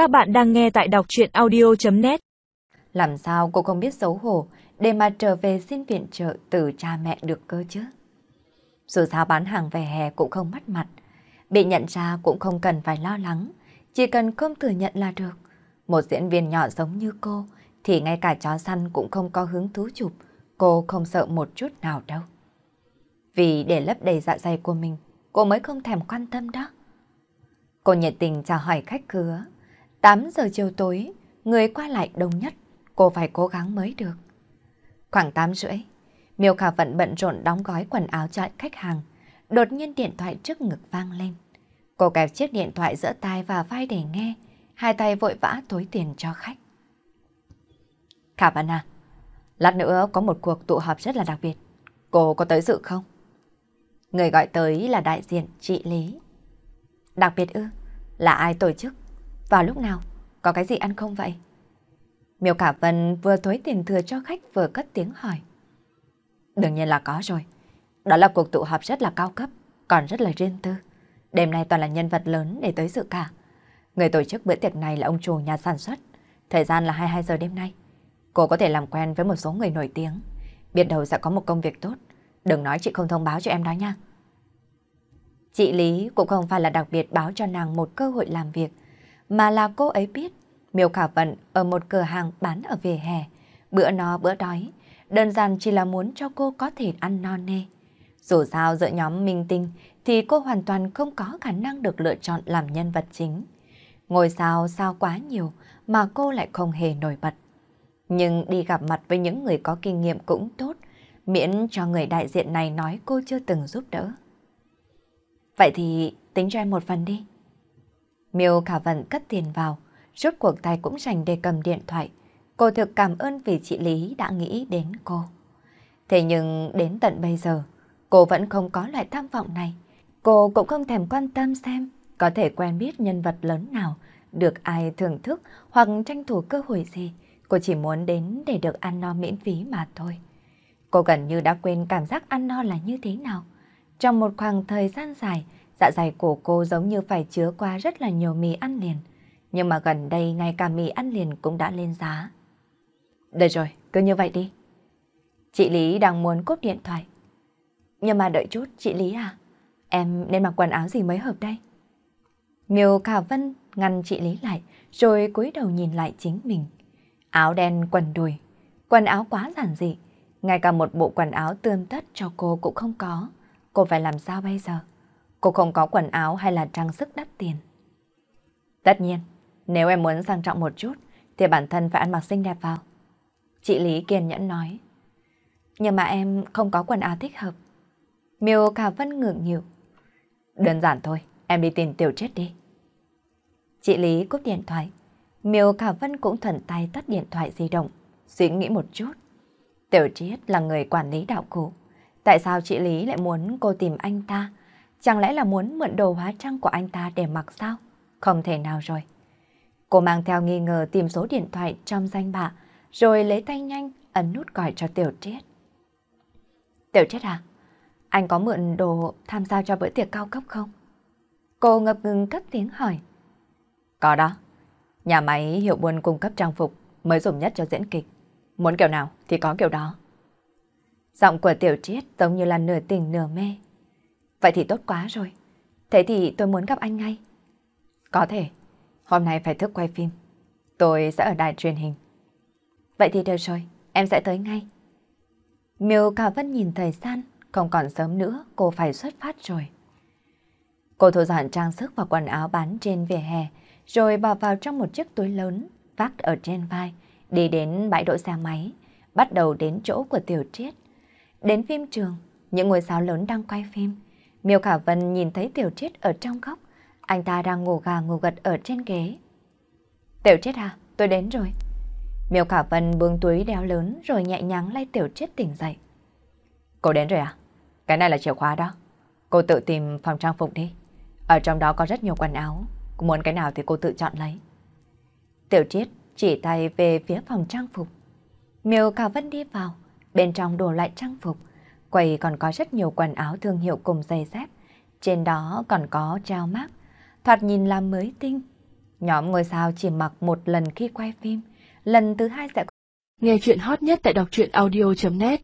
Các bạn đang nghe tại đọc chuyện audio.net Làm sao cô không biết xấu hổ để mà trở về xin viện trợ từ cha mẹ được cơ chứ? Dù sao bán hàng về hè cũng không mất mặt. Bị nhận ra cũng không cần phải lo lắng. Chỉ cần không thừa nhận là được. Một diễn viên nhỏ giống như cô thì ngay cả chó săn cũng không có hứng thú chụp. Cô không sợ một chút nào đâu. Vì để lấp đầy dạ dày của mình, cô mới không thèm quan tâm đó. Cô nhiệt tình chào hỏi khách khứa. 8 giờ chiều tối, người qua lại đông nhất, cô phải cố gắng mới được. Khoảng 8 rưỡi, Miêu Khả Vận bận rộn đóng gói quần áo cho khách hàng. Đột nhiên điện thoại trước ngực vang lên. Cô kẹp chiếc điện thoại giữa tai và vai để nghe, hai tay vội vã tối tiền cho khách. Khả Vận à, lát nữa có một cuộc tụ họp rất là đặc biệt. Cô có tới dự không? Người gọi tới là đại diện chị Lý. Đặc biệt ư? Là ai tổ chức? Vào lúc nào? Có cái gì ăn không vậy? Miêu Cả Vân vừa thối tiền thừa cho khách vừa cất tiếng hỏi. Đương nhiên là có rồi. Đó là cuộc tụ họp rất là cao cấp, còn rất là riêng tư. Đêm nay toàn là nhân vật lớn để tới dự cả. Người tổ chức bữa tiệc này là ông chủ nhà sản xuất. Thời gian là 22 giờ đêm nay. Cô có thể làm quen với một số người nổi tiếng. Biết đầu sẽ có một công việc tốt. Đừng nói chị không thông báo cho em đó nha. Chị Lý cũng không phải là đặc biệt báo cho nàng một cơ hội làm việc, mà là cô ấy biết Miêu Khả Vận ở một cửa hàng bán ở vỉa hè, bữa no bữa đói, đơn giản chỉ là muốn cho cô có thể ăn no nê. Dù sao giữa nhóm minh tinh thì cô hoàn toàn không có khả năng được lựa chọn làm nhân vật chính. Ngôi sao sao quá nhiều mà cô lại không hề nổi bật. Nhưng đi gặp mặt với những người có kinh nghiệm cũng tốt, miễn cho người đại diện này nói cô chưa từng giúp đỡ. Vậy thì tính cho em một phần đi. Miêu Khả Vận cất tiền vào, rốt cuộc tay cũng dành để cầm điện thoại. Cô thực cảm ơn vì chị Lý đã nghĩ đến cô. Thế nhưng đến tận bây giờ, cô vẫn không có loại tham vọng này. Cô cũng không thèm quan tâm xem có thể quen biết nhân vật lớn nào, được ai thưởng thức hoặc tranh thủ cơ hội gì. Cô chỉ muốn đến để được ăn no miễn phí mà thôi. Cô gần như đã quên cảm giác ăn no là như thế nào. Trong một khoảng thời gian dài, dạ dày của cô giống như phải chứa qua rất là nhiều mì ăn liền. Nhưng mà gần đây ngay cả mì ăn liền cũng đã lên giá. Được rồi, cứ như vậy đi. Chị Lý đang muốn cốt điện thoại. Nhưng mà đợi chút, chị Lý à, em nên mặc quần áo gì mới hợp đây? Miêu Khả Vân ngăn chị Lý lại, rồi cúi đầu nhìn lại chính mình. Áo đen quần đùi, quần áo quá giản dị, ngay cả một bộ quần áo tươm tất cho cô cũng không có. Cô phải làm sao bây giờ? Cô không có quần áo hay là trang sức đắt tiền. Tất nhiên, nếu em muốn sang trọng một chút, thì bản thân phải ăn mặc xinh đẹp vào. Chị Lý kiên nhẫn nói. Nhưng mà em không có quần áo thích hợp. Miêu Cả Vân ngượng nghịu. Đơn giản thôi, em đi tìm tiểu chết đi. Chị Lý cúp điện thoại. Miêu Cả Vân cũng thuận tay tắt điện thoại di động, suy nghĩ một chút. Tiểu Triết là người quản lý đạo cụ. Tại sao chị Lý lại muốn cô tìm anh ta? Chẳng lẽ là muốn mượn đồ hóa trang của anh ta để mặc sao? Không thể nào rồi. Cô mang theo nghi ngờ tìm số điện thoại trong danh bạ, rồi lấy tay nhanh ấn nút gọi cho Tiểu Triết. Tiểu Triết à? Anh có mượn đồ tham gia cho bữa tiệc cao cấp không? Cô ngập ngừng cất tiếng hỏi. Có đó. Nhà máy hiệu buôn cung cấp trang phục mới dùng nhất cho diễn kịch. Muốn kiểu nào thì có kiểu đó. Giọng của Tiểu Triết giống như là nửa tình nửa mê. Vậy thì tốt quá rồi. Thế thì tôi muốn gặp anh ngay. Có thể. Hôm nay phải thức quay phim. Tôi sẽ ở đài truyền hình. Vậy thì được rồi, em sẽ tới ngay. Miêu Cả Vân nhìn thời gian, không còn sớm nữa, cô phải xuất phát rồi. Cô thu dọn trang sức và quần áo bán trên vỉa hè, rồi bỏ vào trong một chiếc túi lớn, vác ở trên vai, đi đến bãi đỗ xe máy, bắt đầu đến chỗ của Tiểu Triết. Đến phim trường, những ngôi sao lớn đang quay phim. Miêu Khả Vân nhìn thấy Tiểu Chết ở trong góc, anh ta đang ngủ gà ngủ gật ở trên ghế. Tiểu Chết à, tôi đến rồi. Miêu Khả Vân bưng túi đeo lớn rồi nhẹ nhàng lay Tiểu Chết tỉnh dậy. Cô đến rồi à? Cái này là chìa khóa đó. Cô tự tìm phòng trang phục đi. Ở trong đó có rất nhiều quần áo. Cô muốn cái nào thì cô tự chọn lấy. Tiểu Triết chỉ tay về phía phòng trang phục. Miêu Khả Vân đi vào, bên trong đồ lại trang phục. Quầy còn có rất nhiều quần áo thương hiệu cùng giày dép. Trên đó còn có treo mác, thoạt nhìn là mới tinh. Nhóm ngôi sao chỉ mặc một lần khi quay phim, lần thứ hai sẽ Nghe chuyện hot nhất tại đọc truyện audio.net